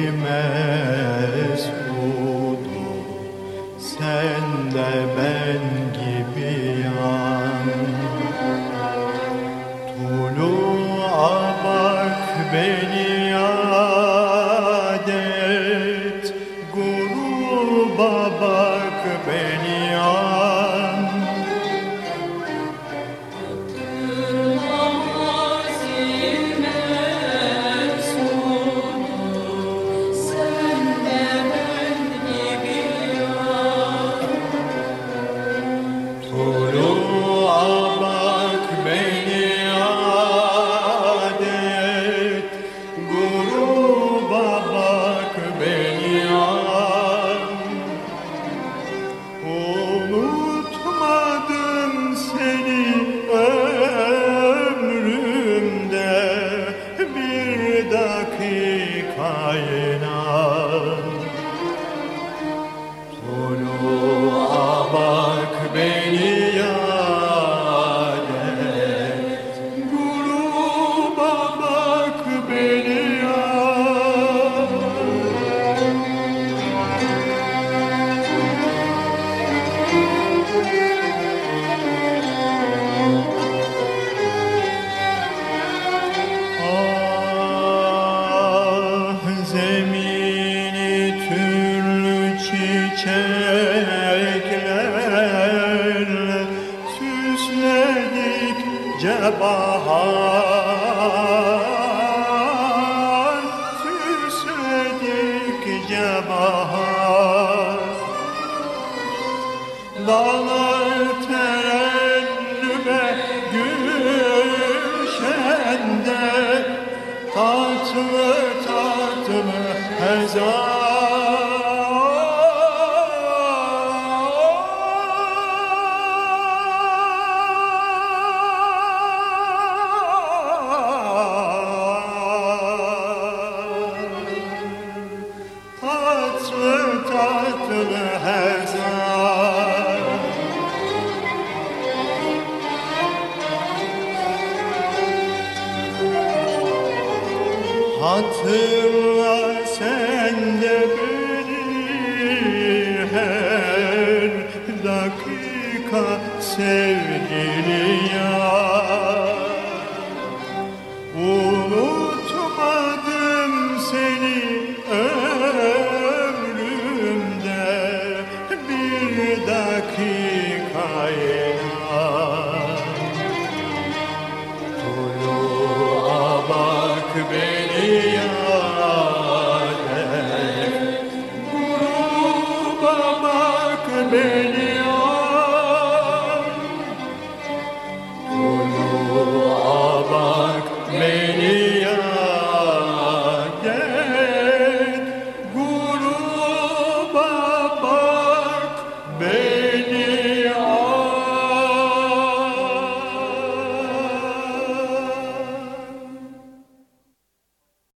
mesudum sende. Domina. çiçeklerle süsledikçe bahar süsledikçe bahar dağlar terennüme gülşende tatlı tatlı hezar Hatırla sen de beni dakika sevgili yar. beni